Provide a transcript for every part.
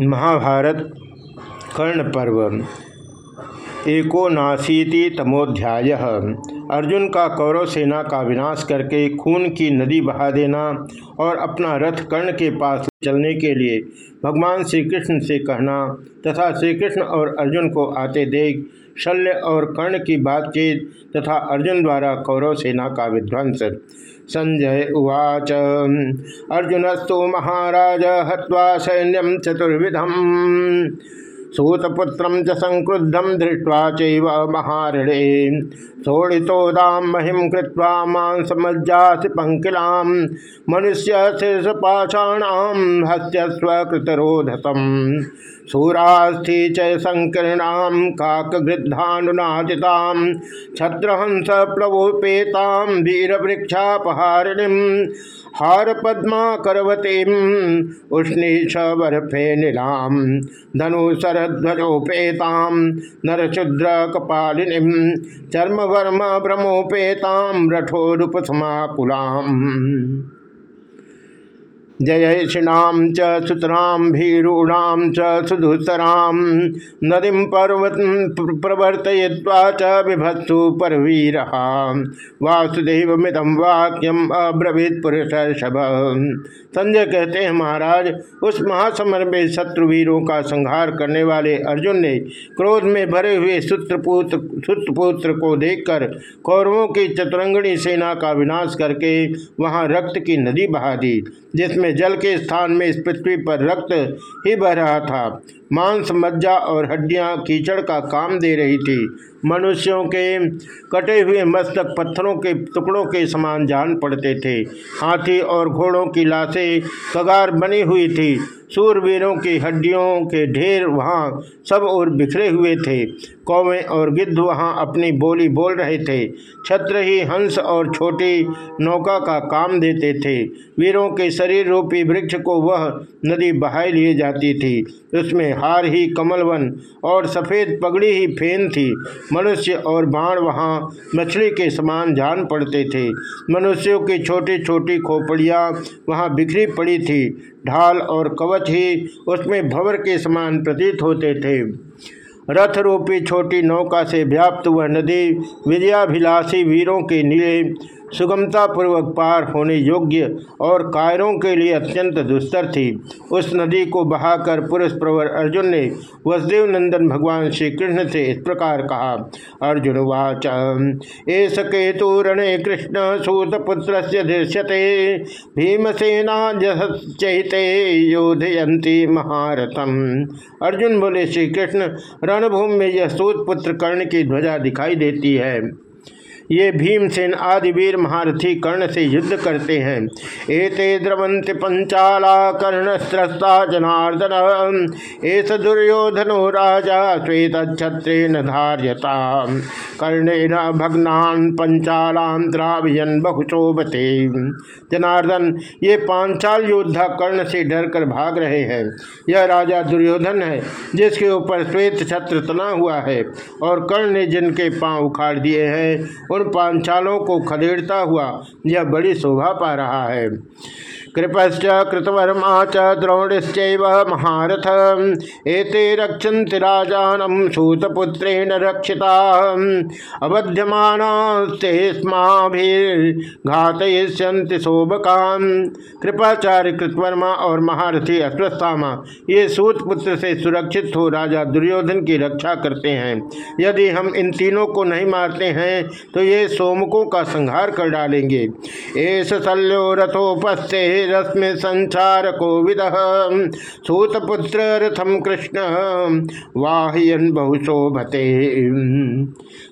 महाभारत कर्ण पर्व एकोनाशीति तमोध्याय। अर्जुन का कौरव सेना का विनाश करके खून की नदी बहा देना और अपना रथ कर्ण के पास चलने के लिए भगवान श्री कृष्ण से कहना तथा श्री कृष्ण और अर्जुन को आते देख, शल्य और कर्ण की बातचीत तथा अर्जुन द्वारा कौरव सेना का विध्वंस। संजय उवाच। अर्जुनस्तु महाराज हत्वा सैन्यम चतुर्विधम। सूतपुत्र च संक्रुद्धम दृष्ट्वा चैव महारणे। शोणितोदाम महिम कृत्वा मांसमज्जासि पंकिलाम मनुष्य शीर्षपाषाणाम हस्यस्व कृतरोधतम सूरास्थि च संकीर्णाम छत्रहंस हार पद्मा करवतीम उष्णीश बर्फे नीलाम धनु शरध्वजोपेताम नरशुद्र कपालिनीम चर्मवर्म भ्रमोपेताम रठोरुपसमाकुलाम जयषिणाम च सुतराम भीरूणाम च सुधुतराम नदीम पर्वत प्रवर्तय्वा च बिभत्सु परवीर। वासुदेव मिदम वाक्यम अब्रवीत पुरुष संजय कहते हैं, महाराज, उस महासमर में शत्रुवीरों का संहार करने वाले अर्जुन ने क्रोध में भरे हुए सूत्रपुत्र सूत्रपुत्र को देखकर कौरवों की चतुरंगणी सेना का विनाश करके वहाँ रक्त की नदी बहा दी, जिसमें जल के स्थान में इस पृथ्वी पर रक्त ही बह रहा था। मांस, मज्जा और हड्डियाँ कीचड़ का काम दे रही थी। मनुष्यों के कटे हुए मस्तक पत्थरों के टुकड़ों के समान जान पड़ते थे। हाथी और घोड़ों की लाशें कगार बनी हुई थी। सूरवीरों की हड्डियों के ढेर वहाँ सब और बिखरे हुए थे। कौवें और गिद्ध वहाँ अपनी बोली बोल रहे थे। छत्र ही हंस और छोटी नौका का काम देते थे। वीरों के शरीर रूपी वृक्ष को वह नदी बहाई लिए जाती थी। उसमें हार ही कमलवन और सफ़ेद पगड़ी ही फेन थी। मनुष्य और बाण वहाँ मछली के समान जान पड़ते थे। मनुष्यों की छोटी छोटी खोपड़ियाँ वहाँ बिखरी पड़ी थी। ढाल और कवच ही उसमें भवर के समान प्रतीत होते थे। रथ रूपी छोटी नौका से व्याप्त वह नदी विजयाभिलाषी वीरों के नीले सुगमता पूर्वक पार होने योग्य और कायरों के लिए अत्यंत दुस्तर थी। उस नदी को बहाकर पुरुष प्रवर अर्जुन ने वसुदेव नंदन भगवान श्री कृष्ण से इस प्रकार कहा, अर्जुन वाच एस केतु रणे कृष्ण सूतपुत्र दृश्यते भीमसेना चैते योधयंती महारथम। अर्जुन बोले श्री कृष्ण रणभूमि में यह सूतपुत्र कर्ण की ध्वजा दिखाई देती है। ये भीमसेन आदि वीर महारथी कर्ण से युद्ध करते हैं। एते द्रवंत पंचाला कर्ण स्रस्ता जनार्दन। एस दुर्योधनो राजा श्वेत छत्रेन धार्यता। कर्णेन भग्नान पंचालान द्रावियन बहुचोबते जनार्दन, ये पांचाल योद्धा कर्ण से डरकर भाग रहे हैं। यह राजा दुर्योधन है, जिसके ऊपर श्वेत छत्र तना हुआ है और कर्ण ने जिनके पाँव उखाड़ दिए हैं उन पांचालों को खदेड़ता हुआ यह बड़ी शोभा पा रहा है। कृपश्च कृतवर्मा च द्रोणश्च महारथ। एते रक्षन्ति राजानम सूतपुत्रेण रक्षिता। अबध्यमानास्तेस्माभिर्घातयिष्यन्ति शोभकान कृपाचार्य कृतवर्मा और महारथी अश्वस्थामा ये सूतपुत्र से सुरक्षित हो राजा दुर्योधन की रक्षा करते हैं। यदि हम इन तीनों को नहीं मारते हैं तो ये सोमकों का संहार कर डालेंगे। एस शल्यो रथोपस्थे रश्मि संचार को विद सूतपुत्र रथम कृष्ण, वाहयन बहुशोभते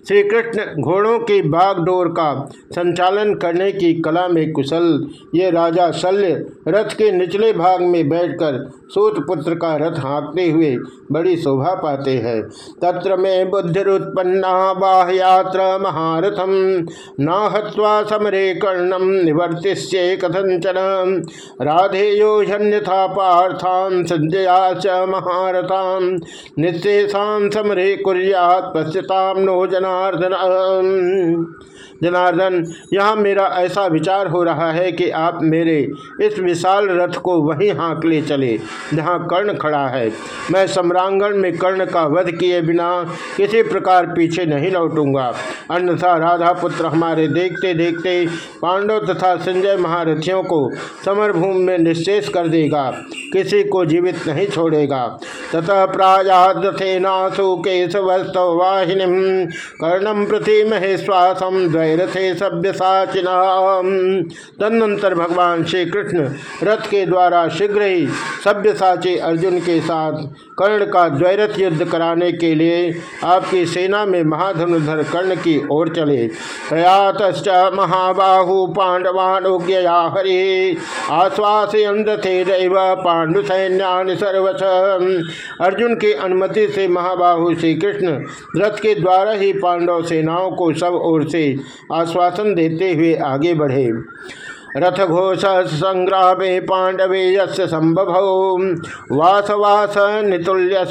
श्री कृष्ण घोड़ों की बागडोर का संचालन करने की कला में कुशल, ये राजा शल्य रथ के निचले भाग में बैठकर सूतपुत्र का रथ हाँकते हुए बड़ी शोभा पाते हैं। तत्र में बुद्धिरुत्पन्ना बाहयात्र महारथम न हवा समरे कर्णम निवर्तिष्ये कथंचन राधेयो था पार्थान संजया च महारथान निशेषान समरे कुरियात पश्यताम नो जनार्दन जनार्दन, यहाँ मेरा ऐसा विचार हो रहा है कि आप मेरे इस विशाल रथ को वहीं हाँक ले चले, जहाँ कर्ण खड़ा है। मैं सम्रांगण में कर्ण का वध किए बिना किसी प्रकार पीछे नहीं लौटूँगा। अन्यथा राधा पुत्र हमारे देखते देखते पांडव तथा संजय महारथियों को समरभूमि में निश्चेष कर देगा, किसी को जीवित नहीं छोड़ेगा। तथा प्रायादथेनासु केशवस्तव वाहिनी कर्णम प्रति महेश्वासम द्वय। रथे सभ्य साचिना तदनंतर भगवान श्री कृष्ण रथ के द्वारा शीघ्र ही सभ्य साची अर्जुन के साथ कर्ण का द्वैरथ युद्ध कराने के लिए आपकी सेना में महाधनुधर कर्ण की ओर चले। प्रयात महाबाहु पांडवानोज्ञया हरि। आश्वासन रथे रैव पांडु सैन्यान सर्वथ अर्जुन की अनुमति से महाबाहु श्री कृष्ण रथ के द्वारा ही पांडव सेनाओं को सब ओर से आश्वासन देते हुए आगे बढ़े। रथ घोष संग्रामे पांडवे यंभव वासवास नितुल्य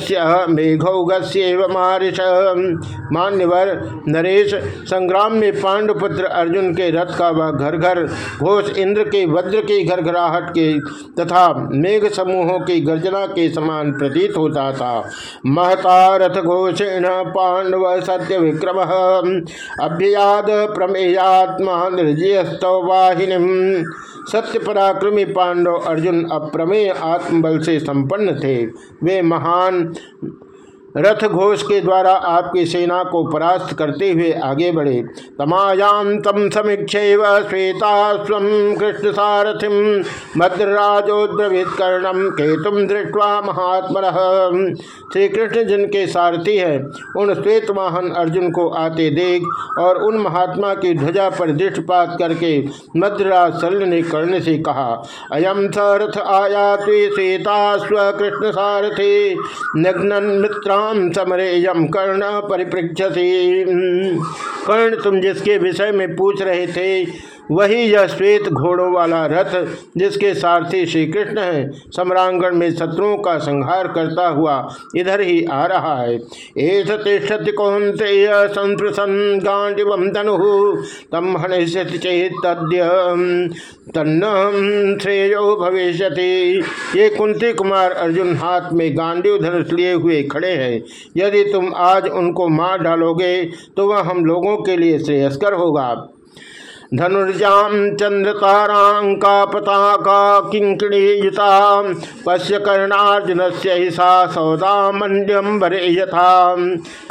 मेघौगस्व मारिश मान्यवर नरेश संग्राम में पांडुपुत्र अर्जुन के रथ का वह घर घर घोष इंद्र के वज्र की घरघराहट के तथा मेघ समूहों की गर्जना के समान प्रतीत होता था। महता रथ घोषेण पांडव सत्य विक्रम। अभ्याद प्रमेयात्मा निर्जयस्तवाहिनी सत्य पराक्रमी पांडव अर्जुन अप्रमेय आत्मबल से संपन्न थे। वे महान रथ घोष के द्वारा आपकी सेना को परास्त करते हुए आगे बढ़े। तमायाम तम समीक्षे श्वेता स्व कृष्ण सारथिम भद्रराजोद्रवित कर्णम केतुम दृष्टवा महात्म श्री कृष्ण जिनके सारथी है, उन श्वेत वाहन अर्जुन को आते देख और उन महात्मा की ध्वजा पर दृष्टपात करके मद्रराज शल्य ने कर्ण से कहा अयम सरथ आया श्वेता स्व कृष्ण सारथी नग्न मित्रा ताम समरेयम कर्ण परिपृक्षसी कर्ण तुम जिसके विषय में पूछ रहे थे वही यह श्वेत घोड़ों वाला रथ जिसके सारथी श्री कृष्ण है, सम्रांगण में शत्रुओं का संहार करता हुआ इधर ही आ रहा है। एस तिष्ठति कौंते संप्रसन गांडिवम तनु तम हनिष्यति चेत तद्य भविष्य ये कुंती कुमार अर्जुन हाथ में गांडीव धनुष लिए हुए खड़े हैं। यदि तुम आज उनको मार डालोगे तो वह हम लोगों के लिए श्रेयस्कर होगा। धनुर्जाम चंद्र तारांका पताका किंकड़ीयुता पश्य कर्णार्जुन से सौदा मंड्यम भरे यथा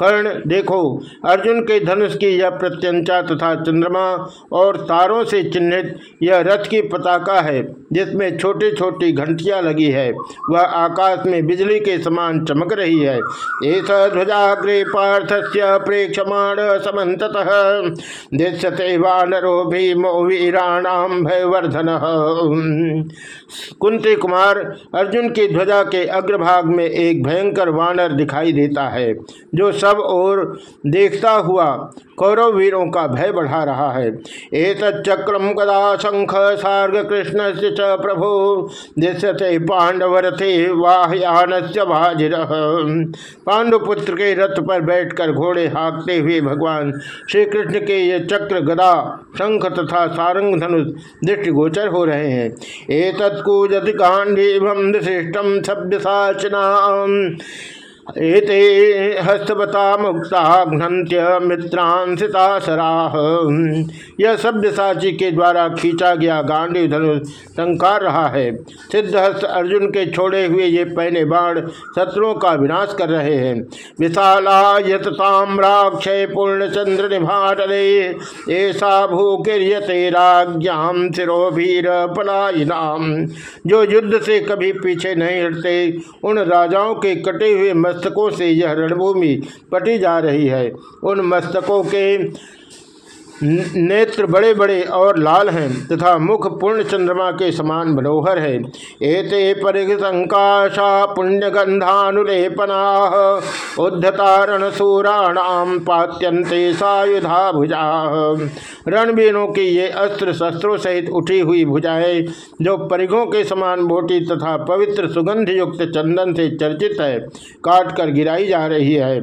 कर्ण, देखो, अर्जुन के धनुष की यह प्रत्यंचा तथा चंद्रमा और तारों से चिन्हित यह रथ की पताका है, जिसमें छोटी छोटी घंटियाँ लगी है। वह आकाश में बिजली के समान चमक रही है। एस ध्वजाग्रे पार्थ से प्रेक्षमाण समत दृश्यते वानरो भीमो वीराणाम भयवर्धन। कुंती कुमार अर्जुन की ध्वजा के अग्रभाग में एक भयंकर वानर दिखाई देता है, जो सब ओर देखता हुआ कौरव वीरों का भय बढ़ा रहा है। एक चक्रम कदा शंख सार्ग कृष्ण से च प्रभु दृश्यते पांडवरथे वाहयान भाजिर पांडुपुत्र के रथ पर बैठकर घोड़े हाँकते हुए भगवान श्री कृष्ण के ये चक्र गदा शंख तथा सारंग धनुष दृष्टिगोचर हो रहे हैं। एक तत्कूजति कांडीभम विशिष्टम सभ्य साचना एते हस्तवता मुक्ता घ्नंत्य मित्रांसिता सराह यह सभ्य साची के द्वारा खींचा गया गांडी धनुष संकार रहा है। सिद्धहस्त अर्जुन के छोड़े हुए ये पहने बाण शत्रुओं का विनाश कर रहे हैं। विशाला पूर्ण चंद्र निभाटले ऐसा भूकिर्यते राज्ञाम सिरोभीर पलायिनाम जो युद्ध से कभी पीछे नहीं हटते, उन राजाओं के कटे हुए मस्तकों से यह रणभूमि पटी जा रही है। उन मस्तकों के नेत्र बड़े बड़े और लाल हैं, तथा मुख पूर्ण चंद्रमा के समान मनोहर है। एते परिसंकाशा पुण्य गंधानुलेपना उद्धतारण सूराणाम पात्यंते सायुधा भुजा रणबीरों की ये अस्त्र शस्त्रों सहित उठी हुई भुजाएँ, जो परिघों के समान मोटी तथा पवित्र सुगंध युक्त चंदन से चर्चित है काट कर गिराई जा रही है।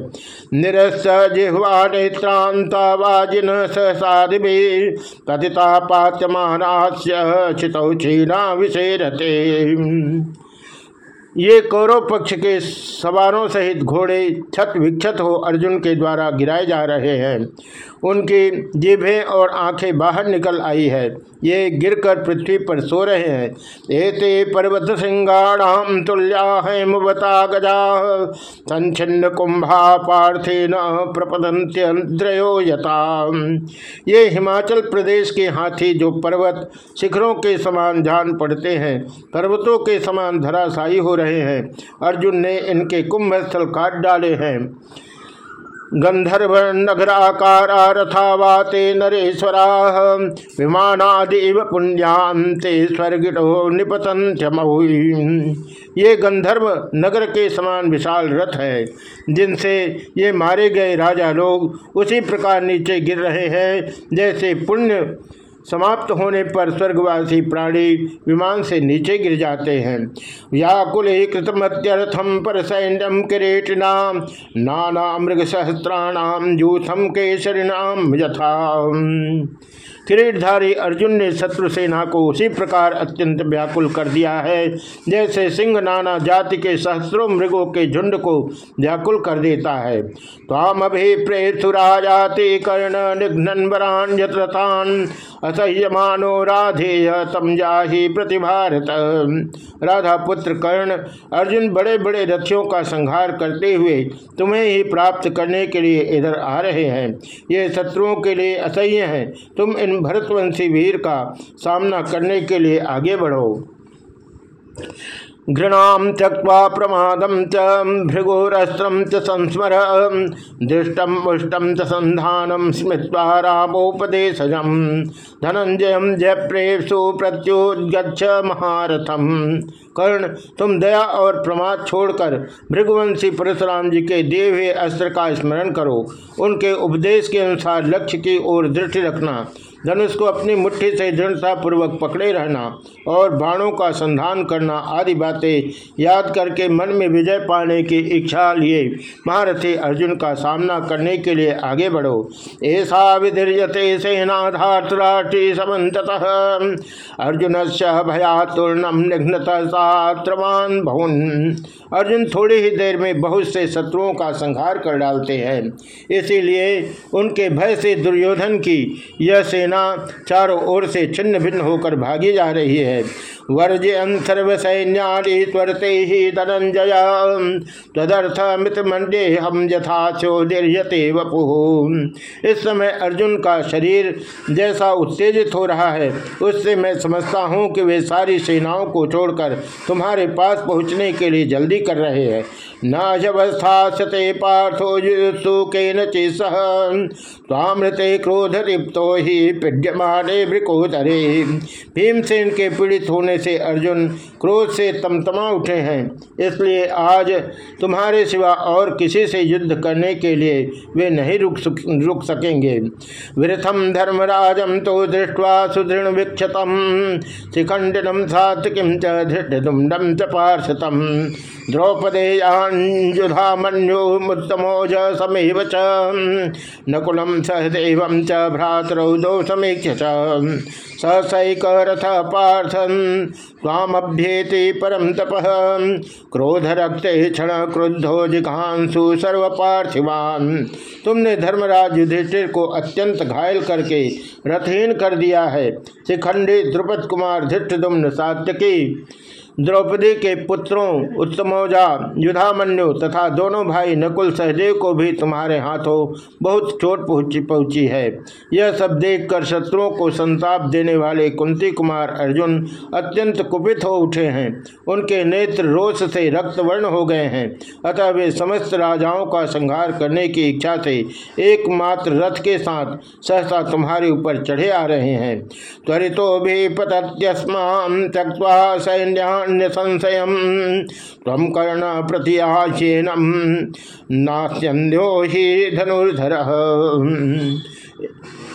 निरस्त जिह्वा नेत्रांता वाजिन सहसादि कथिता पात्यमानास्य चितौ क्षीणा विषेरते ये कौरव पक्ष के सवारों सहित घोड़े छत विक्षत हो अर्जुन के द्वारा गिराए जा रहे हैं। उनकी जिभें और आँखें बाहर निकल आई है। ये गिरकर पृथ्वी पर सो रहे हैं। एते पर्वत सिंगाणाम तुल्या मुबता गजा। संचिन्न कुंभा पार्थे न प्रपदंत्यद्रयो यता। ये हिमाचल प्रदेश के हाथी जो पर्वत शिखरों के समान जान पड़ते हैं, पर्वतों के समान धराशायी हो रहे हैं। अर्जुन ने इनके कुंभ स्थल काट डाले हैं। गंधर्व नगराकारा रथा वाते नरेश्वरा विमानादिव पुण्यान्ते स्वर्गिटो निपतंत्यमु ये गंधर्व नगर के समान विशाल रथ है, जिनसे ये मारे गए राजा लोग उसी प्रकार नीचे गिर रहे हैं, जैसे पुण्य समाप्त होने पर स्वर्गवासी प्राणी विमान से नीचे गिर जाते हैं। व्याकुल कृतमत्यर्थम पर सैन्यम नाम नाना मृग सहस्त्राणाम जूथम केसरिणाम यथा। किरीटधारी अर्जुन ने शत्रु सेना को उसी प्रकार अत्यंत व्याकुल कर दिया है, जैसे सिंह नाना जाति के सहस्रों मृगों के झुंड को व्याकुल कर देता है। ताम अभि प्रेतुराजाति कर्ण निघ्न वरान असह्यमानो राधेय तम जाही प्रतिभारत। राधा पुत्र कर्ण, अर्जुन बड़े बड़े रथियों का संहार करते हुए तुम्हें ही प्राप्त करने के लिए इधर आ रहे हैं। ये शत्रुओं के लिए असह्य हैं, तुम इन भरतवंशी वीर का सामना करने के लिए आगे बढ़ो। घृणाम त्यक्वा प्रमादम च भृगोरस्त्रम संस्मर दृष्टम मुष्टम च संधानम स्मृत्वा रामोपदेशजम धनंजय जयप्रेसु प्रत्युगछ महारथम कर्ण, तुम दया और प्रमाद छोड़कर भृगवंशी परशुराम जी के दिए अस्त्र का स्मरण करो। उनके उपदेश के अनुसार लक्ष्य की ओर दृष्टि रखना। धनुष को अपनी मुट्ठी से दृढ़ता पूर्वक पकड़े रहना और बाणों का संधान करना आदि बातें याद करके मन में विजय पाने की इच्छा लिए। महारथी अर्जुन का सामना करने के लिए आगे बढ़ो। ऐसा विधीयते सेनाधातराष्ट्री समत अर्जुन से भयातुर्णम निघ्नतवान भवन। अर्जुन थोड़ी ही देर में बहुत से शत्रुओं का संहार कर डालते हैं। इसीलिए उनके भय से दुर्योधन की यह सेना चारों ओर से छिन्न भिन्न होकर भागी जा रही है। वर्जयन सर्व सैन्यानि त्वरते ही धनंजय। तदर्थ मित मंडे हम यथा चोदीर्यते वपु। इस समय अर्जुन का शरीर जैसा उत्तेजित हो रहा है, उससे मैं समझता हूँ कि वे सारी सेनाओं को छोड़कर तुम्हारे पास पहुँचने के लिए जल्दी कर रहे हैं। नावस्थाते पार्थो युसु के नचिसह तामृते क्रोध रिप्तो ही पीड्यमाने वृकोधरे भीमसेन के पीड़ित होने से अर्जुन क्रोध से तमतमा उठे हैं। इसलिए आज तुम्हारे सिवा और किसी से युद्ध करने के लिए वे नहीं रुक रुक सकेंगे। वृथम धर्मराजम तो दृष्टवा सुदृढ़ विक्षतम। शिखंडनम सात्विकीम च धृष्टुंडम च पार्षतम द्रौपदेयाजुधा मन्युमुत्तमोज समेव च। नकुलम सहदेव च सहसैक रथ पार्थन स्वामभ्येति परम तप। क्रोध रक्ते क्षण क्रुद्धो जिघांसु सर्व पार्थिवान तुमने धर्मराज युधिष्ठिर को अत्यंत घायल करके रथहीन कर दिया है। शिखंडी द्रुपद कुमार धृष्ट सात्यकी द्रौपदी के पुत्रों, उत्तमौजा, युधामन्यु तथा दोनों भाई नकुल सहदेव को भी तुम्हारे हाथों बहुत चोट पहुँची पहुँची है। यह सब देखकर शत्रुओं को संताप देने वाले कुंती कुमार अर्जुन अत्यंत कुपित हो उठे हैं। उनके नेत्र रोष से रक्तवर्ण हो गए हैं। अतः वे समस्त राजाओं का संहार करने की इच्छा से एकमात्र रथ के साथ सहसा तुम्हारे ऊपर चढ़े आ रहे हैं। त्वरितो भी पतत्यस्मान त्यक्वा सैन्यान्य संशय तम कर्ण प्रतियाशेनम नास्यो ही धनुर्धर।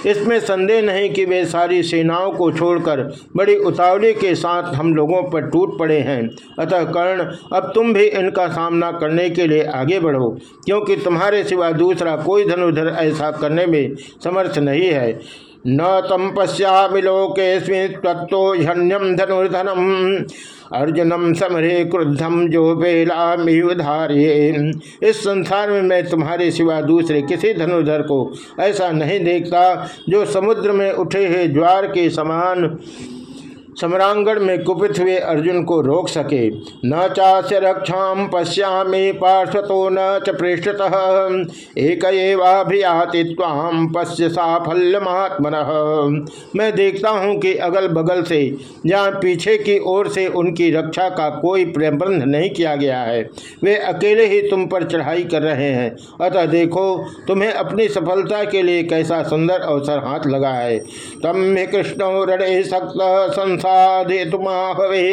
इसमें संदेह नहीं कि वे सारी सेनाओं को छोड़कर बड़ी उतावली के साथ हम लोगों पर टूट पड़े हैं। अतः कर्ण, अब तुम भी इनका सामना करने के लिए आगे बढ़ो, क्योंकि तुम्हारे सिवा दूसरा कोई धनुधर ऐसा करने में समर्थ नहीं है। न तम पश्यामि लोकेस्मिन् त्वत्तो झन्यम धनुर्धनम। अर्जुनम समरे क्रुद्धम जो बेला धारिये इस संसार में मैं तुम्हारे सिवा दूसरे किसी धनुर्धर को ऐसा नहीं देखता, जो समुद्र में उठे हुए ज्वार के समान सम्रांगण में कुपित हुए अर्जुन को रोक सके। न चास्य रक्षा पश्यामे, पार्श्वतो न च पृष्ठतः। एक ताम पश्य साफल्यमात्मन। मैं देखता हूँ कि अगल बगल से जहाँ पीछे की ओर से उनकी रक्षा का कोई प्रबंध नहीं किया गया है। वे अकेले ही तुम पर चढ़ाई कर रहे हैं। अतः देखो, तुम्हें अपनी सफलता के लिए कैसा सुंदर अवसर हाथ लगा है। तम कृष्ण रणे सक्त प्रसादेतुमाहवे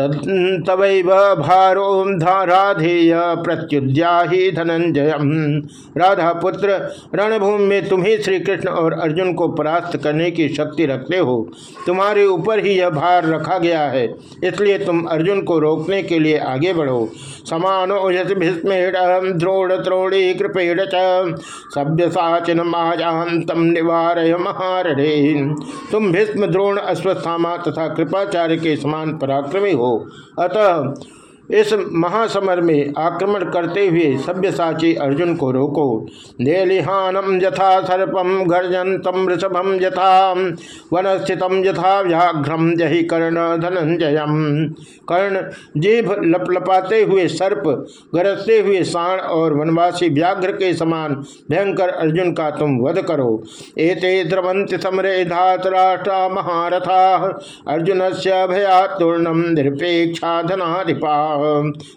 तवैव भारो धाराधेय प्रत्युद्या ही धनंजय राधा पुत्र रणभूमि में तुम ही श्री कृष्ण और अर्जुन को परास्त करने की शक्ति रखते हो। तुम्हारे ऊपर ही यह भार रखा गया है। इसलिए तुम अर्जुन को रोकने के लिए आगे बढ़ो। समानो भीष्मेण द्रोण त्रोणी कृपेण सभ्य साचिन माजातम निवार महारणे। तुम भीष्म, द्रोण अश्वस्थामा तथा कृपाचार्य के समान पराक्रमी हो। हो अतः इस महासमर में आक्रमण करते हुए सभ्यसाची अर्जुन को रोको। देलिहानम यथा सर्पम गर्जनतम ऋषभम यथा वन स्थित यथा व्याघ्रम जही कर्ण धनंजय कर्ण जीभ लपलपाते हुए सर्प, गरजते हुए साण और वनवासी व्याघ्र के समान भयंकर अर्जुन का तुम वध करो। एते द्रवंत समरे धातराष्ट्रा महारथा। अर्जुन से भयातूर्णम निरपेक्षा धनाधिपा।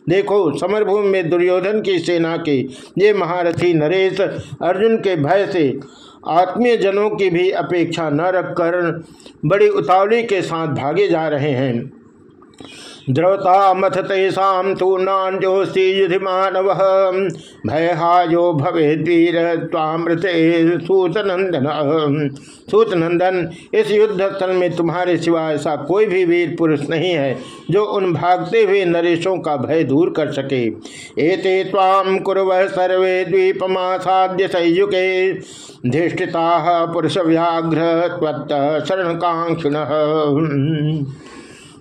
देखो, समरभूमि में दुर्योधन की सेना के, ये महारथी नरेश अर्जुन के भय से आत्मीय जनों की भी अपेक्षा न रखकर बड़ी उतावली के साथ भागे जा रहे हैं। द्रवता मथ तेषा तो नान्योस्ति युधि मानव। भयहायो भवे वीर तामृते सूतनंदन सूतनंदन इस युद्ध स्थल में तुम्हारे सिवा ऐसा कोई भी वीर पुरुष नहीं है जो उन भागते हुए नरेशों का भय दूर कर सके। एते ताम कुरव सर्वे द्वीपमासाद्य संयुगे। धिष्ठिता पुरुष व्याघ्र शरण कांक्षिण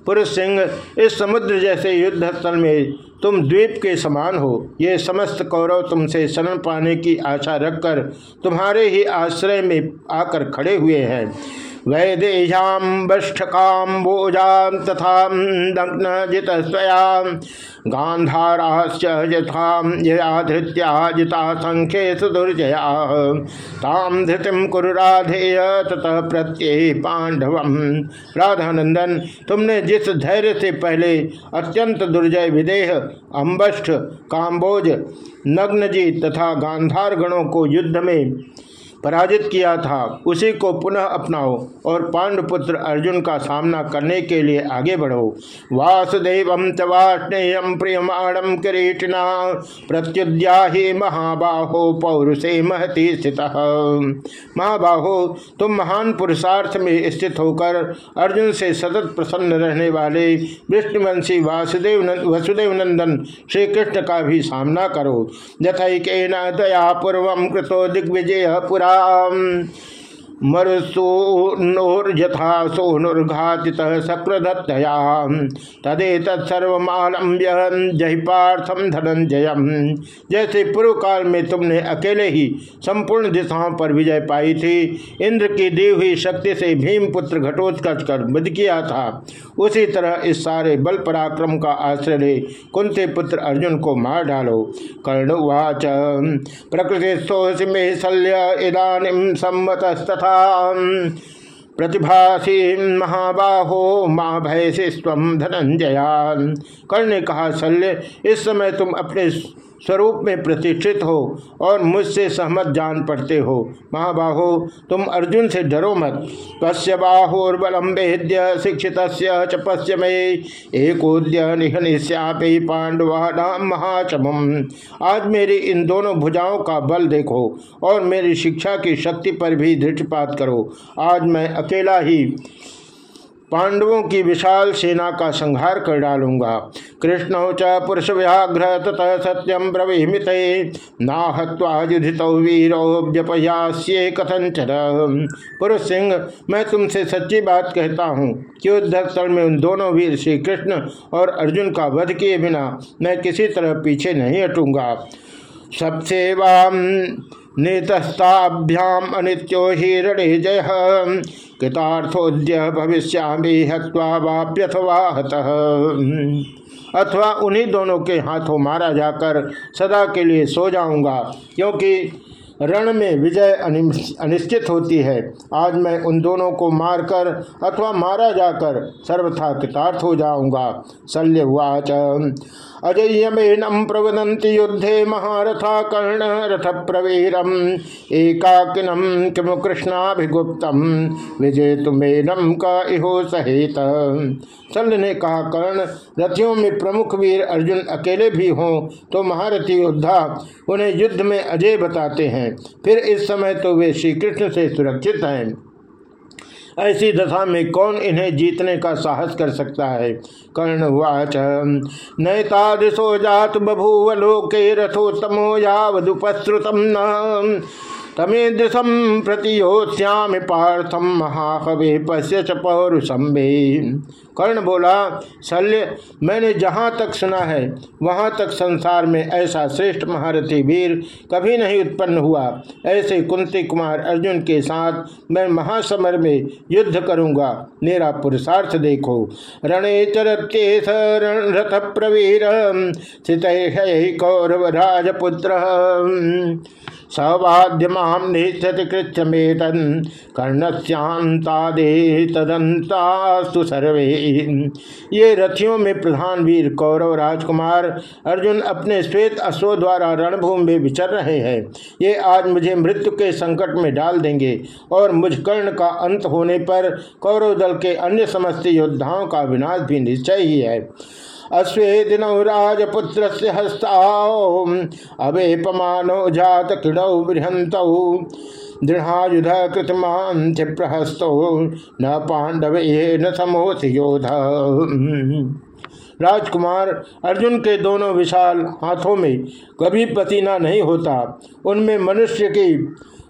पुरुष सिंह, इस समुद्र जैसे युद्ध स्थल में तुम द्वीप के समान हो। ये समस्त कौरव तुमसे शरण पाने की आशा रखकर तुम्हारे ही आश्रय में आकर खड़े हुए हैं। वैदेह्याम बष्ठकाम्बोजा तथा दग्न जित स्वया गांधाराश्च यथा यया जिता संख्ये सुदुर्जया ताम धृतिम कुरु राधेय ततः प्रत्यय पांडव राधानंदन तुमने जिस धैर्य से पहले अत्यंत दुर्जय विदेह अम्बष्ठ काम्बोज, नग्नजी तथा गांधार गणों को युद्ध में पराजित किया था। उसी को पुनः अपनाओ और पांडुपुत्र अर्जुन का सामना करने के लिए आगे बढ़ो। वासुदेव च प्रियमाणम किरीटिना। प्रत्युद्या महाबाहो पौरुषे महती स्थित। महाबाहो, तुम महान पुरुषार्थ में स्थित होकर अर्जुन से सतत प्रसन्न रहने वाले विष्णुवंशी वासुदेव वसुदेव नंदन श्री कृष्ण का भी सामना करो। यथक दया पूर्व कृतो दिग्विजय पुरा। um, सोनुर्घाति सप्रदत्तया तदे तत्सर्वमालम्ब्य जय पार्थम धनंजय जैसे पूर्व काल में तुमने अकेले ही संपूर्ण दिशाओं पर विजय पाई थी। इंद्र की दी हुई शक्ति से भीम पुत्र घटोत्कच कर वध किया था। उसी तरह इस सारे बल पराक्रम का आश्रय ले कुंते पुत्र अर्जुन को मार डालो। कर्णवाच प्रकृति सोच में शल्य इदानीम सम्मतस्तथा प्रतिभासी महाबाहो माँ भय से स्व धनंजयान। कर्ण ने कहा, शल्य, इस समय तुम अपने स्वरूप में प्रतिष्ठित हो और मुझसे सहमत जान पड़ते हो। महाबाहो, तुम अर्जुन से डरो मत। पश्य बाहुर्बलम शिक्षित च पश्य मे। एकोद्य निहनिश्यापी पांडवानाम महाचम आज मेरी इन दोनों भुजाओं का बल देखो और मेरी शिक्षा की शक्ति पर भी दृष्टिपात करो। आज मैं अकेला ही पांडवों की विशाल सेना का संहार कर डालूँगा। कृष्ण च पुरुष व्याघ्र ततः सत्यम ब्रवीमित। नाहत्वा युधित वीरो व्यपयास्ये पुरुष सिंह, मैं तुमसे सच्ची बात कहता हूँ। कि युद्धस्थल में उन दोनों वीर श्री कृष्ण और अर्जुन का वध किए बिना मैं किसी तरह पीछे नहीं हटूँगा। सबसेवा नेतस्ताभ्याम अनित्यो हिरणे जय कृतार्थोद्य भविष्यामी हवा वाप्यथवा अथवा उन्हीं दोनों के हाथों मारा जाकर सदा के लिए सो जाऊँगा, क्योंकि रण में विजय अनिश्चित होती है। आज मैं उन दोनों को मारकर अथवा मारा जाकर सर्वथा कृतार्थ हो जाऊँगा। शल्य हुआच अजयमेनम प्रवदंती युद्धे महारथा कर्ण रथ प्रवीरम एकाकिनम किम कृष्णाभिगुप्तम। विजय तुमेनम का इहो सहित। शल्य ने कहा, कर्ण, रथियों में प्रमुख वीर अर्जुन अकेले भी हों तो महारथी योद्धा उन्हें युद्ध में अजय बताते हैं। फिर इस समय तो वे श्री कृष्ण से सुरक्षित हैं। ऐसी दशा में कौन इन्हें जीतने का साहस कर सकता है? कर्ण वाच नैतादृशो जात बभूव लोके रथोत्तमो यावदुपश्रुतम न तमेदृशम प्रतियोश्याम पार्थम महाकवे पश्य च पौरुषंबे कर्ण बोला, शल्य, मैंने जहाँ तक सुना है, वहाँ तक संसार में ऐसा श्रेष्ठ महारथी वीर कभी नहीं उत्पन्न हुआ। ऐसे कुंती कुमार अर्जुन के साथ मैं महासमर में युद्ध करूँगा। मेरा पुरुषार्थ देखो। रणे चरते रथ प्रवीर स्थित कौरव राजपुत्र। सवाद्यमाम निश्चति कृत्यमेतन कर्णस्यांतादे तदंतास्तु सर्वे। ये रथियों में प्रधान वीर कौरव राजकुमार अर्जुन अपने श्वेत अश्व द्वारा रणभूमि में विचर रहे हैं। ये आज मुझे मृत्यु के संकट में डाल देंगे और मुझ कर्ण का अंत होने पर कौरव दल के अन्य समस्त योद्धाओं का विनाश भी निश्चय ही है। अश्वेदिन राजपुत्र से हस्ताओ अवेपमानो जात किड़ौ बृहंत दृढ़ायुध कृतमान प्रहस्तो। न पांडव ये न समोथ योध राजकुमार अर्जुन के दोनों विशाल हाथों में कभी पसीना नहीं होता। उनमें मनुष्य की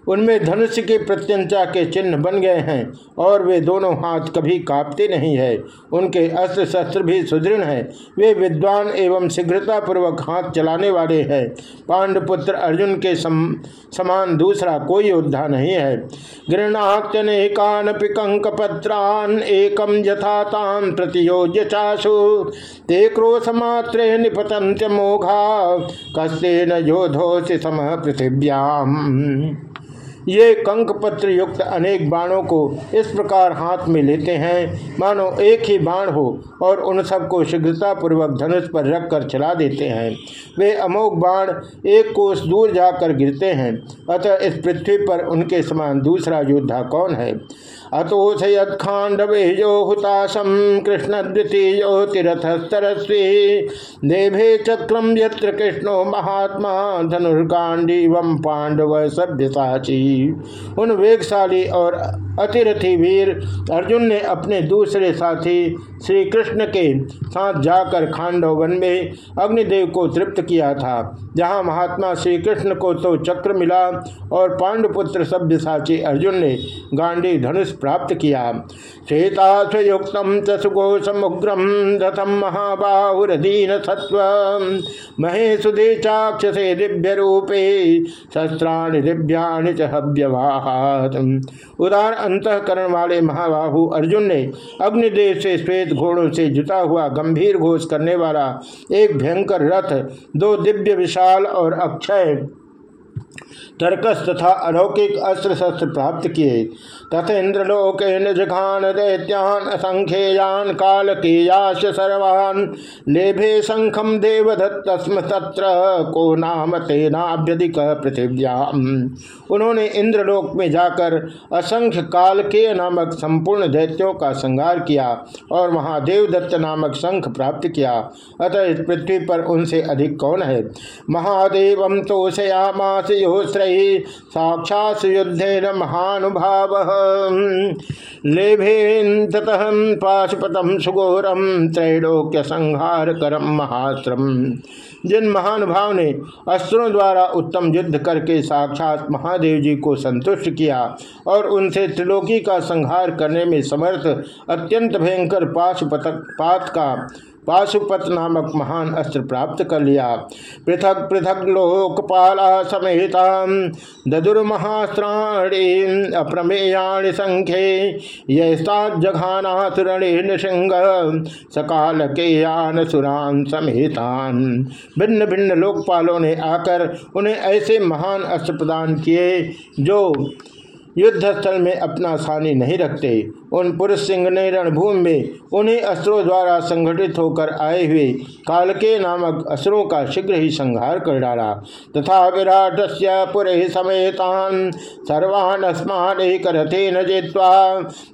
उनमें धनुष के प्रत्यंचा के चिन्ह बन गए हैं और वे दोनों हाथ कभी कांपते नहीं है। उनके अस्त्र शस्त्र भी सुदृढ़ हैं। वे विद्वान एवं शीघ्रतापूर्वक हाथ चलाने वाले हैं। पांडपुत्र अर्जुन के सम, समान दूसरा कोई योद्धा नहीं है। गृहणाक्तनेकानपि कंकपत्रान एकम यथातान प्रतियोज्य चाशु ते क्रोशमात्रे निपतंत मोघा कस्ते न योधो से सम पृथिव्याम। ये कंक पत्र युक्त अनेक बाणों को इस प्रकार हाथ में लेते हैं। मानो एक ही बाण हो और उन सबको शीघ्रतापूर्वक धनुष पर रख कर चला देते हैं। वे अमोक बाण एक कोष दूर जाकर गिरते हैं। अतः इस पृथ्वी पर उनके समान दूसरा योद्धा कौन है? यो हुताशम कृष्ण द्वितीयो तिरथस्तरस्वी देभे चक्रम यत्र कृष्णो महात्मा पांडव सभ्यसाची उन वेगशाली और अतिरथी वीर अर्जुन ने अपने दूसरे साथी श्री कृष्ण के साथ जाकर खांडव वन में अग्निदेव को तृप्त किया था। जहाँ महात्मा श्री कृष्ण को तो चक्र मिला और पांडुपुत्र सभ्यसाची अर्जुन ने गांडी धनुष प्राप्त किया। श्वेतायुक्त चुगो समुग्रम रथम महाबाहुरदीन सत्व महेशुदे चाक्षसे दिव्य रूपे शस्त्राणि दिव्यानि च उदार अंतकरण वाले महाबाहु अर्जुन ने अग्निदेव से श्वेत घोड़ों से जुटा हुआ गंभीर घोष करने वाला एक भयंकर रथ, दो दिव्य विशाल और अक्षय तर्कस तथा अलौकिक अस्त्र शस्त्र प्राप्त किए। तथेन्द्रलोक निजघान दैत्यान असंख्ययान काल केयाश सर्वान लेभे शंखम देवदत्तस्म तत्र को नाम तेनाभ्यधिक पृथिव्याम। उन्होंने इंद्रलोक में जाकर असंख्य काल के नामक संपूर्ण दैत्यों का संहार किया और वहाँ देवदत्त नामक शंख प्राप्त किया। अतः पृथ्वी पर उनसे अधिक कौन है? महादेव तोषयामास योश्रयी साक्षात युद्धेन महानुभाव। लेभेन्तः पाशुपतम सुगोरम त्रैलोक्य संहार करम महाश्रम जिन महानुभाव ने अस्त्रों द्वारा उत्तम युद्ध करके साक्षात महादेव जी को संतुष्ट किया और उनसे त्रिलोकी का संहार करने में समर्थ, अत्यंत भयंकर पाशुपतक पात का पाशुपत नामक महान अस्त्र प्राप्त कर लिया। पृथक पृथक लोकपाला समेता ददुर्महास्त्राणी अप्रमेयाणि संख्ये यघानासुरणे निशंग सकाल के यान सुरान समेतान। भिन्न भिन्न लोकपालों ने आकर उन्हें ऐसे महान अस्त्र प्रदान किए, जो युद्ध स्थल में अपना सानी नहीं रखते। उन पुरुष सिंह ने रणभूमि में उन्हीं अस्त्रों द्वारा संगठित होकर आए हुए कालके नामक असुरों का शीघ्र ही संहार कर डाला। तथा विराट से पुरे समेतान सर्वान अस्मान एक रथेन जित्वा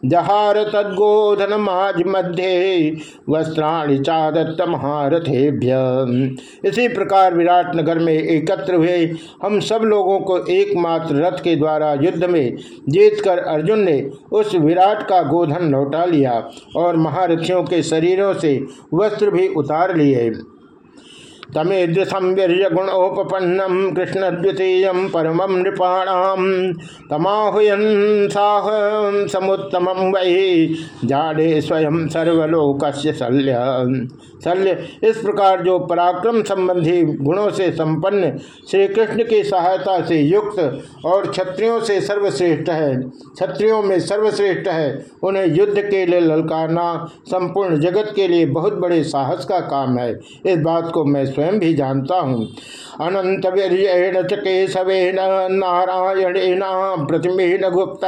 जहार तद्गोधन माज मध्य वस्त्राणि चादत्त महारथेभ्य। इसी प्रकार विराट नगर में एकत्र हुए। हम सब लोगों को एकमात्र रथ के द्वारा युद्ध में जीतकर अर्जुन ने उस विराट का गोधन लौटा लिया और महारथियों के शरीरों से वस्त्र भी उतार लिए। तमेदृशम वीर्य गुणोपन्नम कृष्ण द्वितीय परम नृपाणाम तमाहुयन साह समुत्तम वही जाडे स्वयं सर्वलोक शल्य शल्य। इस प्रकार जो पराक्रम संबंधी गुणों से संपन्न श्री कृष्ण की सहायता से युक्त और क्षत्रियों से सर्वश्रेष्ठ है, क्षत्रियों में सर्वश्रेष्ठ है, उन्हें युद्ध के लिए ललकारना, संपूर्ण जगत के लिए बहुत बड़े साहस का काम है। इस बात को मैं स्वयं भी जानता हूँ। अनंत वीर्येण च केशवेन नारायणेन प्रतिमेन गुप्त।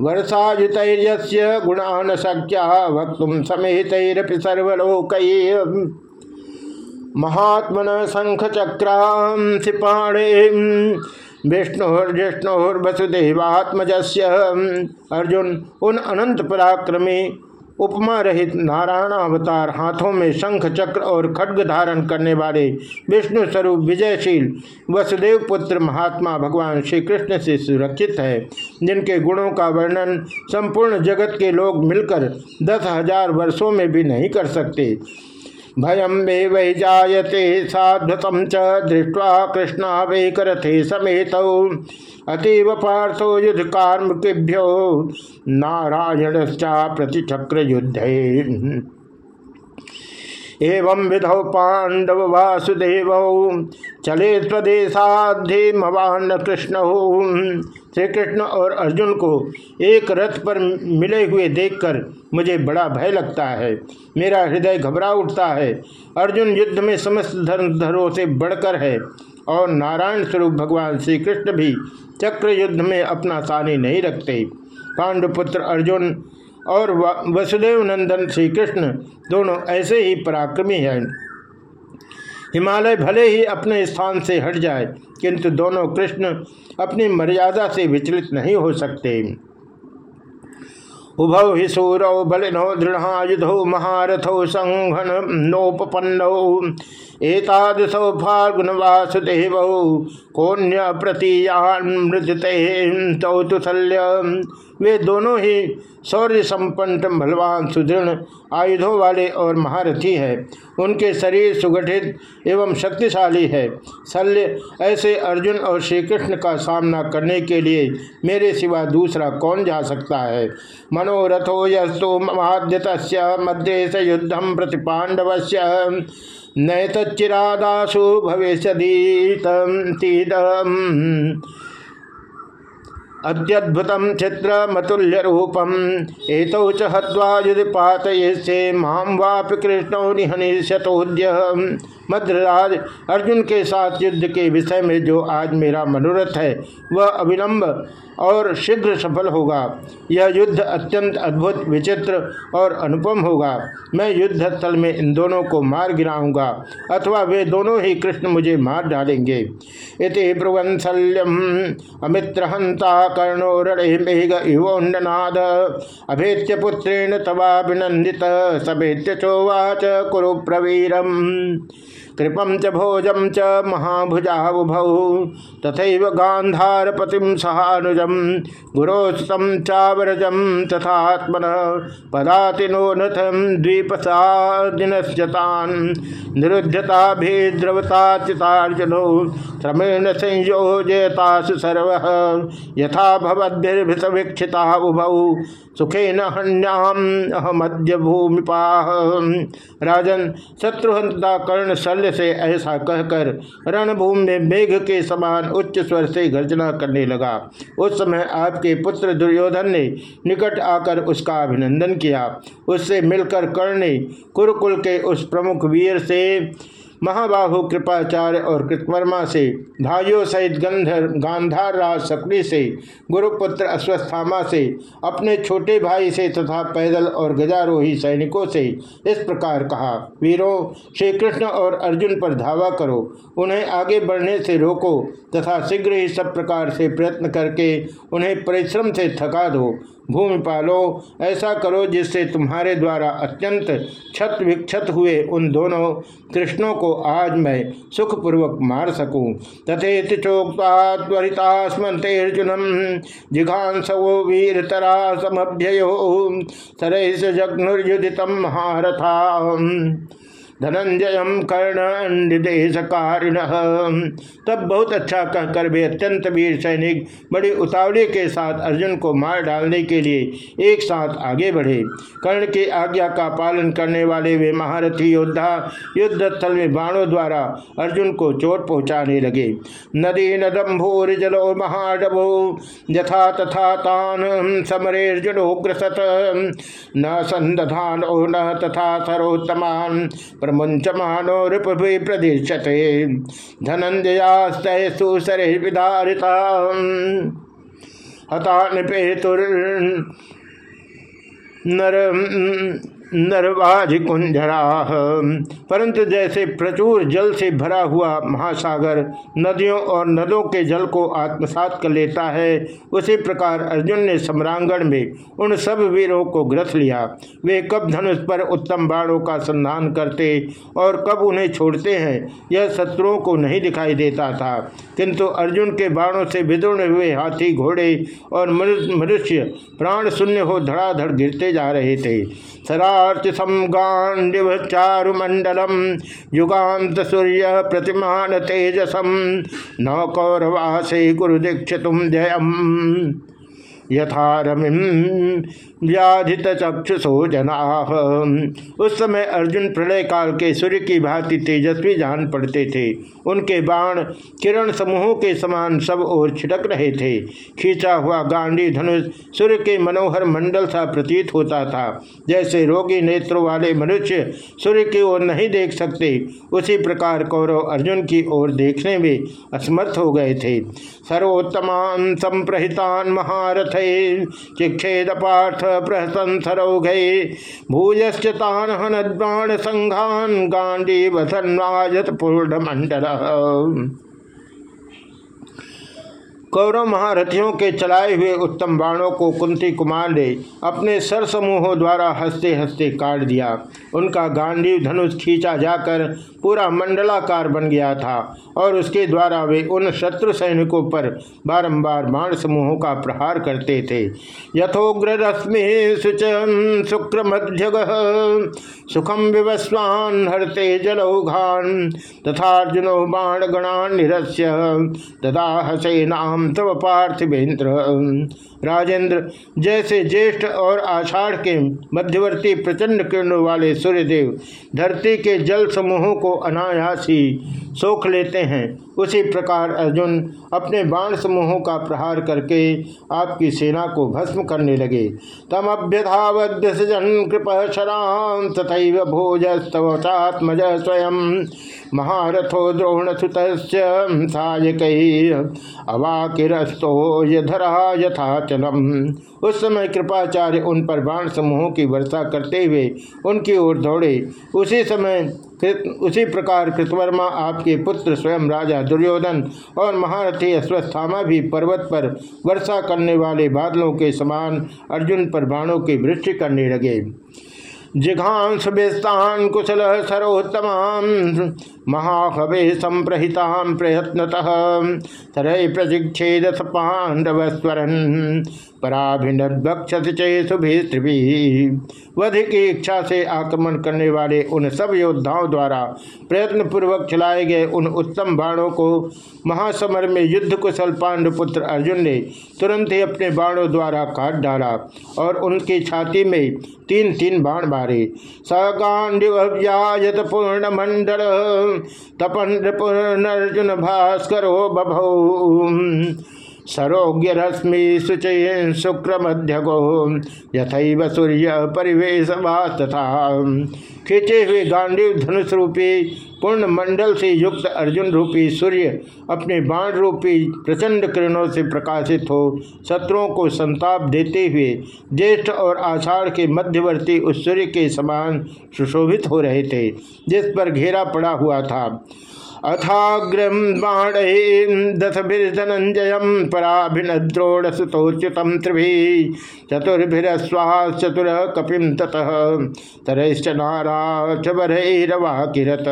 वर्षायुतैर्य गुणान शक्या वक्त समेतरपि सर्वलोक। महात्मन शंख चक्रांसिपाणे विष्णुर्जिष्णुर्वसुदेवात्मज अर्जुन, उन अनंत पराक्रमी उपमा रहित नारायण अवतार हाथों में शंख चक्र और खड्ग धारण करने वाले विष्णु स्वरूप विजयशील वसुदेव पुत्र महात्मा भगवान श्री कृष्ण से सुरक्षित है, जिनके गुणों का वर्णन संपूर्ण जगत के लोग मिलकर दस हज़ार वर्षों में भी नहीं कर सकते। भयम वै जायते साधुतम च दृष्ट्वा कृष्णा वेकरथे समेत। अतीव पार्थो युद्ध कार्मिकेभ्यो नारायण प्रतिचक्र युद्धे एवं विधौ पांडव वासुदेव, चले स्वदेशाध्यमवान कृष्ण। श्री कृष्ण और अर्जुन को एक रथ पर मिले हुए देखकर मुझे बड़ा भय लगता है। मेरा हृदय घबरा उठता है। अर्जुन युद्ध में समस्त धर्मधरों से बढ़कर है और नारायण स्वरूप भगवान श्री कृष्ण भी चक्र युद्ध में अपना सानी नहीं रखते। पांडुपुत्र अर्जुन और वसुदेव नंदन श्री कृष्ण दोनों ऐसे ही पराक्रमी हैं। हिमालय भले ही अपने स्थान से हट जाए, किंतु दोनों कृष्ण अपनी मर्यादा से विचलित नहीं हो सकते। उभौ हि सूरौ बलिनो दृढ़ायुधौ महारथौ संघन नोपन्नौ एतादृशौ फाल्गुन वासुदेवौ कोन्य प्रतीयान्मृतते तौतुशल्य वे दोनों ही शौर्य संपन्न, बलवान, सुदृढ़ आयुधों वाले और महारथी हैं। उनके शरीर सुगठित एवं शक्तिशाली है। शल्य ऐसे अर्जुन और श्री कृष्ण का सामना करने के लिए मेरे सिवा दूसरा कौन जा सकता है? मनोरथो यस्तु महाद्यत मध्य से युद्धम प्रति पांडव नैतचिरादासु भविष्य अत्यद्भुत चित्रमतुल्य रूपम एतौ च हवा युधि पातये माम वापि कृष्ण निहनिष्यतोद्य मद्रराज अर्जुन के साथ युद्ध के विषय में जो आज मेरा मनोरथ है, वह अविलंब और शीघ्र सफल होगा। यह युद्ध अत्यंत अद्भुत, विचित्र और अनुपम होगा। मैं युद्ध स्थल में इन दोनों को मार गिराऊँगा, अथवा वे दोनों ही कृष्ण मुझे मार डालेंगे। इति ब्रुवंसल्यम अमित्रहंता कर्णो रणि मेघ इवोन्नाद अभेत्य पुत्रेण तवाभिनंदित सभेत्य चोवाच कुरु प्रवीरम। कृपम च भोजम च महाभुजाबुभौ तथा गांधारपतिम सहानुजम गुरोस्तम चावरजम तथात्मन पदातिनो नथम द्वीपसादिनश्यतान निरुध्यता भेद्रवताचितार्जुनो श्रमेण संयोजयतासु सर्व। यथा भवद्भिर्भिषवीक्षिता उभौ सुखे न हण्याम अहमद्य भूमिपा। राजन शत्रुहंता कर्ण शल्य से ऐसा कहकर रणभूमि में मेघ के समान उच्च स्वर से गर्जना करने लगा। उस समय आपके पुत्र दुर्योधन ने निकट आकर उसका अभिनंदन किया। उससे मिलकर कर्ण ने कुरुकुल के उस प्रमुख वीर से महाबाहु कृपाचार्य और कृतवर्मा से, भाइयों सहित गंधर गांधार राज सकड़ी से, गुरुपुत्र अश्वस्थामा से, अपने छोटे भाई से तथा पैदल और गजारोही सैनिकों से इस प्रकार कहा, वीरों श्री कृष्ण और अर्जुन पर धावा करो। उन्हें आगे बढ़ने से रोको तथा शीघ्र ही सब प्रकार से प्रयत्न करके उन्हें परिश्रम से थका दो। भूमि पालो। ऐसा करो जिससे तुम्हारे द्वारा अत्यंत क्षत विक्षत हुए उन दोनों कृष्णों को आज मैं सुखपूर्वक मार सकूँ। तथे चोक्ता त्वरिता स्मतेर्जुनम जिघांसवो वीरतरा समभ्ययो। सरस जग्नुर्युदित महारथा धनंजय कर्ण कारिण तब बहुत अच्छा कहकर वे अत्यंत वीर सैनिक बड़ी उतावली के साथ अर्जुन को मार डालने के लिए एक साथ आगे बढ़े। कर्ण की आज्ञा का पालन करने वाले वे महारथी योद्धा युद्ध स्थल में बाणों द्वारा अर्जुन को चोट पहुँचाने लगे। नदी नदम्भूर जलो महाडभो यथा तथा तान समरे समरेर्जुनोग्रसत न संदधान न तथा सरोत्तमान। प्रमुंचमानो रूप भी धनंजयास्तु सरे विदारिता हता नरवाज कुंजरा परंतु जैसे प्रचुर जल से भरा हुआ महासागर नदियों और नदों के जल को आत्मसात कर लेता है, उसी प्रकार अर्जुन ने सम्रांगण में उन सब वीरों को ग्रथ लिया। वे कब धनुष पर उत्तम बाणों का संधान करते और कब उन्हें छोड़ते हैं, यह शत्रुओं को नहीं दिखाई देता था। किंतु अर्जुन के बाणों से विदुर्ण हुए हाथी, घोड़े और मनुष्य प्राण शून्य हो धड़ाधड़ गिरते जा रहे थे। सरार्चिसम गांडिव चारुमंडलम युगांत सूर्य प्रतिमान तेजसम न कौरवासे गुरुदीक्षित जयम यथा व्याधित चक्षुषो जना उस समय अर्जुन प्रलय काल के सूर्य की भांति तेजस्वी जान पड़ते थे। उनके बाण किरण समूहों के समान सब ओर छिटक रहे थे। खींचा हुआ गांडी धनुष सूर्य के मनोहर मंडल सा प्रतीत होता था। जैसे रोगी नेत्रों वाले मनुष्य सूर्य की ओर नहीं देख सकते, उसी प्रकार कौरव अर्जुन की ओर देखने में असमर्थ हो गए थे। सर्वोत्तमान संप्रहितान महारथ चिक्षेद पार्थ प्रहसंसरौघे भूयश्च तान संघान गांडी वसन्वाजत पूर्ण मंडल कौरव महारथियों के चलाए हुए उत्तम बाणों को कुंती कुमार ने अपने सर समूहों द्वारा हँसते हँसते काट दिया। उनका गांडीव धनुष खींचा जाकर पूरा मंडलाकार बन गया था और उसके द्वारा वे उन शत्रु सैनिकों पर बारंबार बाण समूहों का प्रहार करते थे। यथोग्र रश्मि शुच शुक्र मध्य सुखम विवस्वान हरते जलौघान तथा अर्जुनो बाण गणान निरस्य ददा हसेनाम तव पार्थिवेंद्र राजेंद्र जैसे ज्येष्ठ और आषाढ़ के मध्यवर्ती प्रचंड किरणों वाले सूर्यदेव धरती के जल समूहों को अनायास ही सोख लेते हैं। उसी प्रकार अर्जुन अपने बाण समूहों का प्रहार करके आपकी सेना को भस्म करने लगे। तम अभ्यधावद्यसजन कृप शराम तथा भोजस्तवचात्मज स्वयं महारथो द्रोण सुत सायक अवाकिस्तो यधरा यथाचलम उस समय कृपाचार्य उन पर बाण समूहों की वर्षा करते हुए उनकी ओर दौड़े। उसी समय उसी प्रकार कृतवर्मा आपके पुत्र स्वयं राजा दुर्योधन और महारथी अश्वस्थामा भी पर्वत पर वर्षा करने वाले बादलों के समान अर्जुन पर बाणों की वृष्टि करने लगे। जिघांस बेस्तान कुशल सरोत्तम महाकवे संप्रहिताम प्रयत्नतः तरय प्रशिक्षेद पांडवस्वरन वध की इच्छा से आक्रमण करने वाले उन सब योद्धाओं द्वारा प्रयत्न पूर्वक चलाए गए उन उत्तम बाणों को महासमर में युद्ध कुशल पांडुपुत्र अर्जुन ने तुरंत ही अपने बाणों द्वारा काट डाला और उनकी छाती में तीन तीन बाण मारे। सगांडिव्यायत पूर्ण मंडल तपन पुनर्जुन भास्कर सरोग्य रश्मि सुचय शुक्र मध्य गो यथैव सूर्य परिवेश खींचे हुए गांडीव धनुष रूपी पूर्ण मंडल से युक्त अर्जुन रूपी सूर्य अपने बाण रूपी प्रचंड किरणों से प्रकाशित हो, शत्रुओं को संताप देते हुए ज्येष्ठ और आषाढ़ के मध्यवर्ती उस सूर्य के समान सुशोभित हो रहे थे, जिस पर घेरा पड़ा हुआ था। अथाग्रम बाण दशभिर्धनंजय पराभिनद्रोड़सुतोच्युतम त्रिभी चतुर्भिस्वास चतुर कपिम ततः। तरैश्च नारा चरवा किरत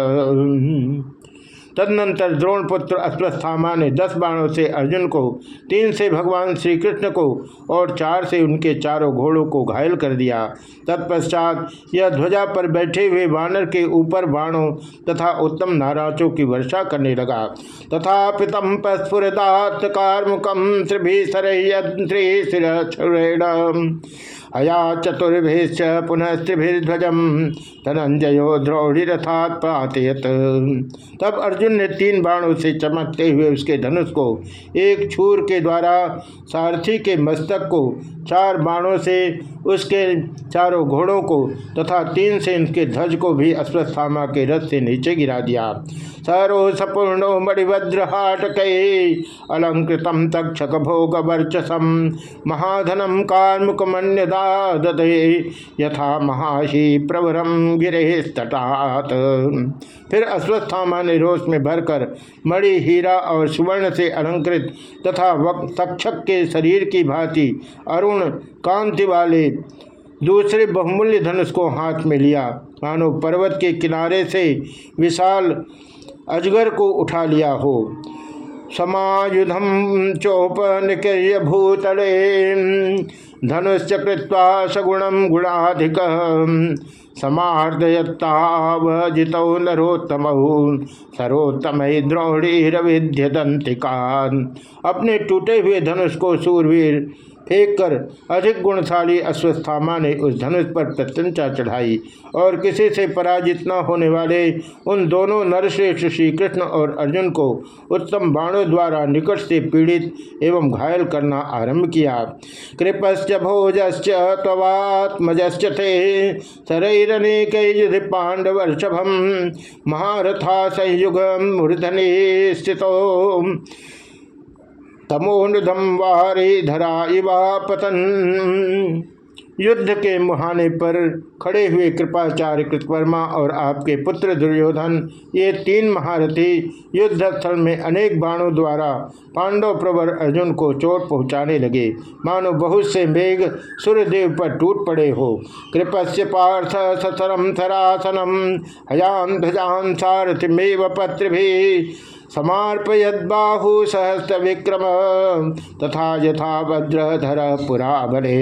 तदनंतर द्रोणपुत्र अश्वस्थामा ने दस बाणों से अर्जुन को, तीन से भगवान श्री कृष्ण को और चार से उनके चारों घोड़ों को घायल कर दिया। तत्पश्चात यह ध्वजा पर बैठे हुए वानर के ऊपर बाणों तथा उत्तम नाराजों की वर्षा करने लगा। तथा पितम पस्फुरदात कार्मुकम त्रिभी अया चतुर्भिश्च पुनः त्रिभिर्ध्वजम धनंजयो द्रौड़िरथात पातयत तब अर्जुन ने तीन बाणों से चमकते हुए उसके धनुष को एक छूर के द्वारा सारथी के मस्तक को चार बाणों से, उसके चारों घोड़ों को तथा तीन से इनके ध्वज को भी अश्वस्थामा के रथ से नीचे गिरा दिया। सरो सपूर्णो मणिभद्रहाटक अलंकृतम तक्षक भोग वर्चसम महाधनम कार्मुक मन्यदा यथा महाशी प्रवरम गिरे तटात फिर अश्वस्थामा ने रोष में भरकर मणि, हीरा और सुवर्ण से अलंकृत तथा तक्षक के शरीर की भांति अरुण कांति वाले दूसरे बहुमूल्य धनुष को हाथ में लिया। मानो पर्वत के किनारे से विशाल अजगर को उठा लिया हो। समायुधम चोपनिक्य भूतले धनुष्च कृत्वा सगुणम गुणाधिक समार्दयत्तावजितौ नरोत्तम सरोत्तम द्रोणीरविध्य दंतिका अपने टूटे हुए धनुष को सूरवीर फेंक कर अधिक गुणशाली अश्वस्थामा ने उस धनुष पर प्रत्यंचा चढ़ाई। और किसी से पराजित न होने वाले उन दोनों नरश्रेष्ठ श्री कृष्ण और अर्जुन को उत्तम बाणों द्वारा निकट से पीड़ित एवं घायल करना आरंभ किया। कृपश्च भोजश्च तवात्मजश्च थे शरैरनेक पांडवर्षभम महारथा संयुग मूर्धने स्थित। तमोनुधम वारे धरा इवा पतन। युद्ध के मुहाने पर खड़े हुए कृपाचार्य कृतवर्मा और आपके पुत्र दुर्योधन, ये तीन महारथी युद्ध स्थल में अनेक बाणों द्वारा पांडव प्रवर अर्जुन को चोट पहुँचाने लगे। मानो बहुत से मेघ सूर्यदेव पर टूट पड़े हो। कृपस्य पार्थ ससरम थरासनम हयान ध्वजान सारथिमेव पत्र भी समर्पयद्बाहु सहस्त्र विक्रम तथा यथा वज्रधर पुरा बले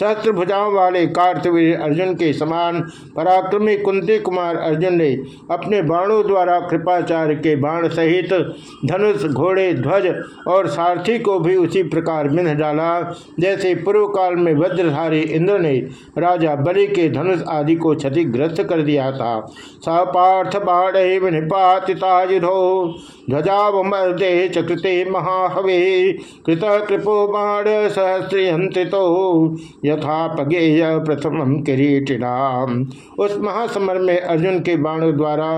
सहस्त्र भुजाओं वाले कार्तवीर अर्जुन के समान पराक्रमी कुंती कुमार अर्जुन ने अपने बाणों द्वारा कृपाचार्य के बाण सहित धनुष, घोड़े, ध्वज और सारथी को भी उसी प्रकार मिन्ह डाला। जैसे पूर्व काल में वज्रधारी इंद्र ने राजा बलि के धनुष आदि को क्षतिग्रस्त कर दिया था। सपार्थ बाण युधो, ध्वजावमर्दे चकृते महाहवे कृत कृपो बाण सहस्रियंत्रितो यथा पगेय प्रथम किरीटिना उस महासमर में अर्जुन के बाणों द्वारा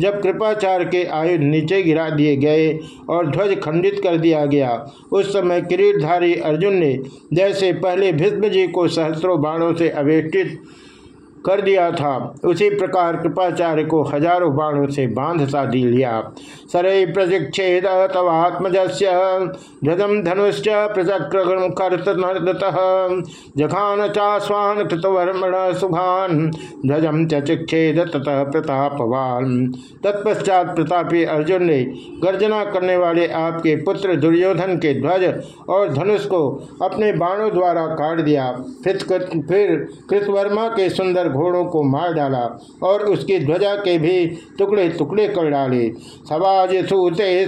जब कृपाचार के आयु नीचे गिरा दिए गए और ध्वज खंडित कर दिया गया, उस समय किरीटधारी अर्जुन ने जैसे पहले भीष्म जी को सहस्रों बाणों से अवेष्टित कर दिया था। उसी प्रकार कृपाचार्य को हज़ारों बाणों से बाँध सा दी लिया। सरय प्रशिक्षेद तवात्मज ध्वजम धनुष्च प्रचक्रत जखान चास्वान कृतवर्मण सुभान ध्वजम चिक्षेद ततः प्रतापवान। तत्पश्चात प्रतापी अर्जुन ने गर्जना करने वाले आपके पुत्र दुर्योधन के ध्वज और धनुष को अपने बाणों द्वारा काट दिया। फिर कृतवर्मा के सुंदर घोड़ों को मार डाला और उसकी ध्वजा के भी टुकड़े टुकड़े कर डाले। सवाज सूते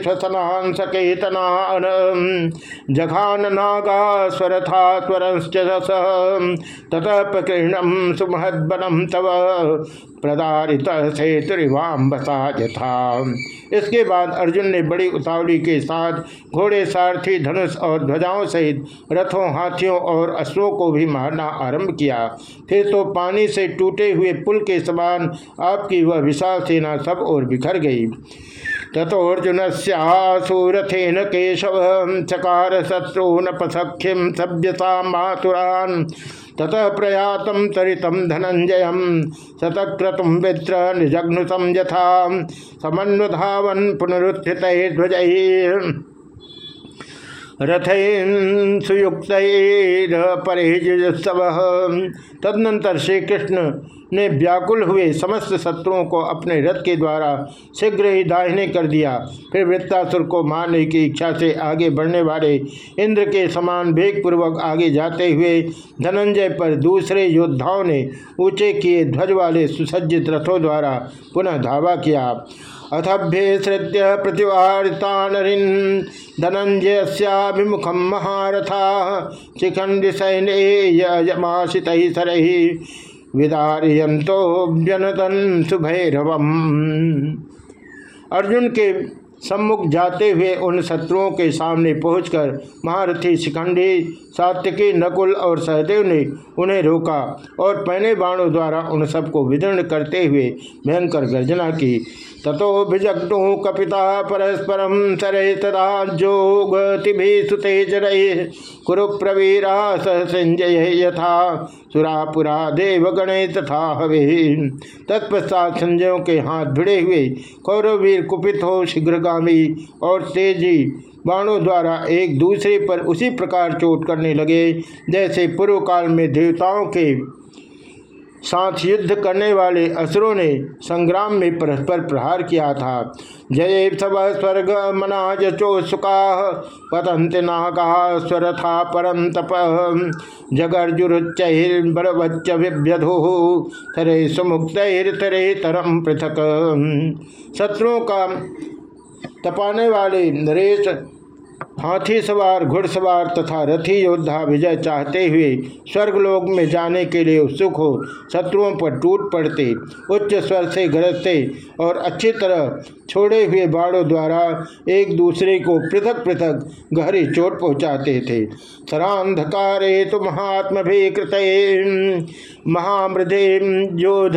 जघान नागा स्वरथा स्वरश्च ततः प्रकीर्णम सुमहदनम तव, प्रदारित से त्रिवाम बता यथा। इसके बाद अर्जुन ने बड़ी उतावली के साथ घोड़े सारथी धनुष और ध्वजाओं सहित रथों, हाथियों और अश्वों को भी मारना आरंभ किया। फिर तो पानी से टूटे हुए पुल के समान आपकी वह विशाल सेना सब और बिखर गई। तथोर्जुन सूरथेन केशव चकार शत्रुन पसख्यम सभ्यता मातुरान ततः प्रयातम तरितम धनंजय शतक्रतुम विद्र निजघ्नुतम यथा समन्वधावन पुनरुत्थित ध्वज रथन सुयुक्त परेजुत्सव तदनंतर श्री कृष्ण ने व्याकुल हुए समस्त शत्रुओं को अपने रथ के द्वारा शीघ्र ही दाहिने कर दिया। फिर वृत्तासुर को मारने की इच्छा से आगे बढ़ने वाले इंद्र के समान वेगपूर्वक आगे जाते हुए धनंजय पर दूसरे योद्धाओं ने ऊँचे किए ध्वज वाले सुसज्जित रथों द्वारा पुनः धावा किया। अथभ्यसृत्य प्रतिवारिता नरिन धनंजयस्याभिमुखम महारथा शिखंड सैन्य यमाशित सरही विदारियंतो व्यनतन सुभैरवम। अर्जुन के सम्मुख जाते हुए उन शत्रुओं के सामने पहुंचकर महारथी शिखंडी, सात्यकी, नकुल और सहदेव ने उन्हें रोका और पहने बाणों द्वारा उन सबको विदीर्ण करते हुए भयंकर गर्जना की। ततो तथोभिजग्नु कपिता परस्परम सरे तदा जोगतिभिसुतेजर कुरु प्रवीरा संजय यथा सुरापुरा देवगणे तथा हवे। तत्पश्चात संजयों के हाथ भिड़े हुए कौरवीर कुपित हो शीघ्रगामी और तेज़ी बाणों द्वारा एक दूसरे पर उसी प्रकार चोट करने लगे, जैसे पूर्व काल में देवताओं के साथ युद्ध करने वाले असुरों ने संग्राम में परस्पर प्रहार किया था। जय सब स्वर्ग मनाज चोसुका पतंत नागा स्वरथा परम तप जगर्जुरुच्चैर्बरवच्च विभ्यधो तरे सुमुक्त तरे तरम पृथक। शत्रुओं का तपाने वाले नरेश हाथी सवार घुड़सवार तथा रथी योद्धा विजय चाहते हुए स्वर्गलोक में जाने के लिए उत्सुक हो, शत्रुओं पर टूट पड़ते, उच्च स्वर से गरजते और अच्छी तरह छोड़े हुए बाड़ों द्वारा एक दूसरे को पृथक पृथक गहरी चोट पहुंचाते थे। सरांधकारे तो महात्म भी कृत महामृदे योध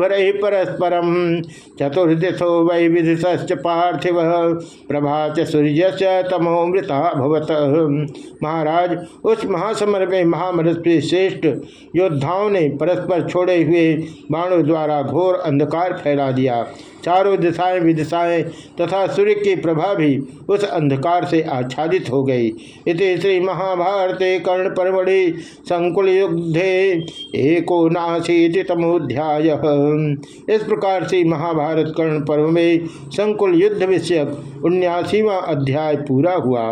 वर परस्परम चतुर्दिशो वै विधिश्च पार्थिव प्रभा सूर्य तमो प्रज्वलिता भवत महाराज, उस महासमर में महामनस्वी श्रेष्ठ योद्धाओं ने परस्पर छोड़े हुए बाणों द्वारा घोर अंधकार फैला दिया। चारों दिशाएँ विदिशाएँ तथा सूर्य की प्रभा भी उस अंधकार से आच्छादित हो गई। इति श्री महाभारते कर्ण परमढ़ि संकुल युद्धे एको नाशीति तमोध्याय इस प्रकार से महाभारत कर्ण पर्व में संकुल युद्ध विषयक उन्यासीवा अध्याय पूरा हुआ।